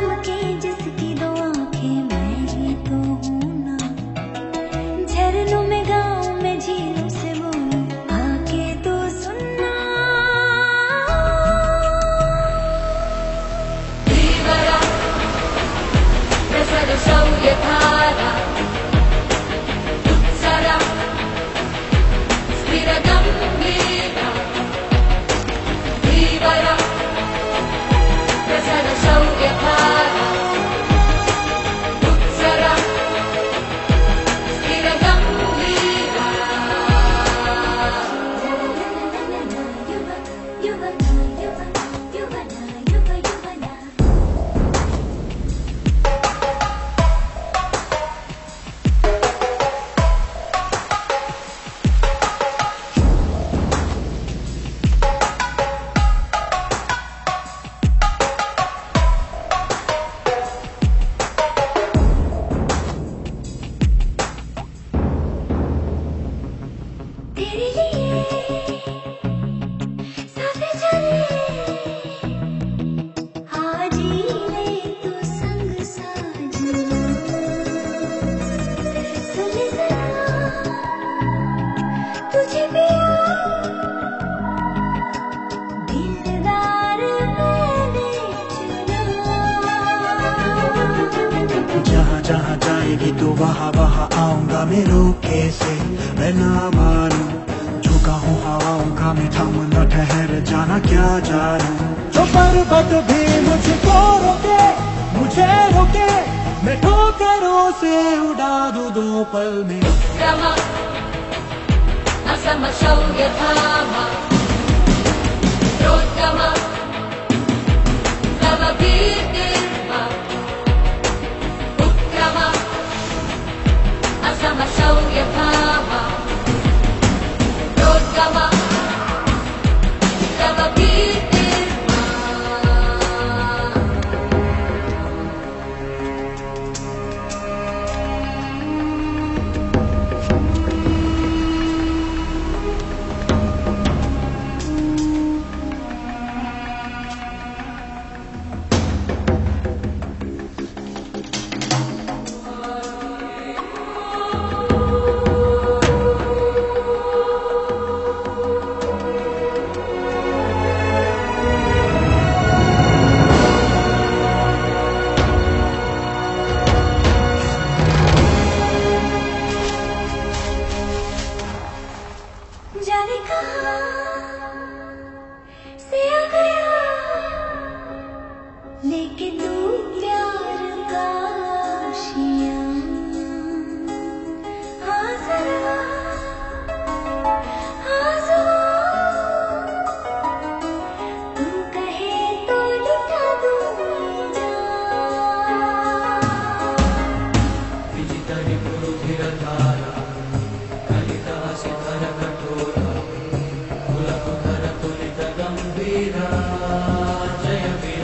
I'm looking जाएगी तो वहाँ वहाँ आऊँगा मैं रोके से। मैं ना मानू, झुका हूँ हवाओं का मैं थम, न ठहर जाना क्या जानू। जो पर्वत भी मुझको रोके, मुझे रोके, मैं ठोकरों से उड़ा दू दो पल में।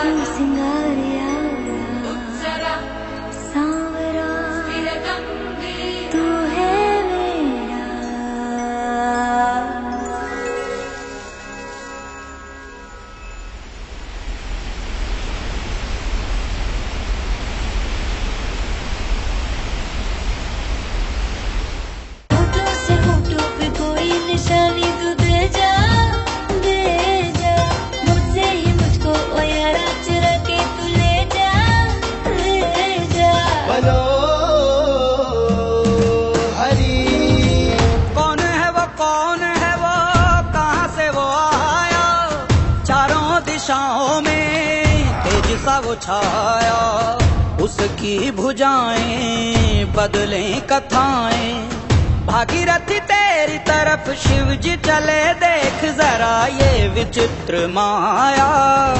初心啊。है वो छाया। उसकी भुजाएँ बदले कथाएँ। भागीरथी तेरी तरफ़ शिव जी चले, देख जरा ये विचित्र माया।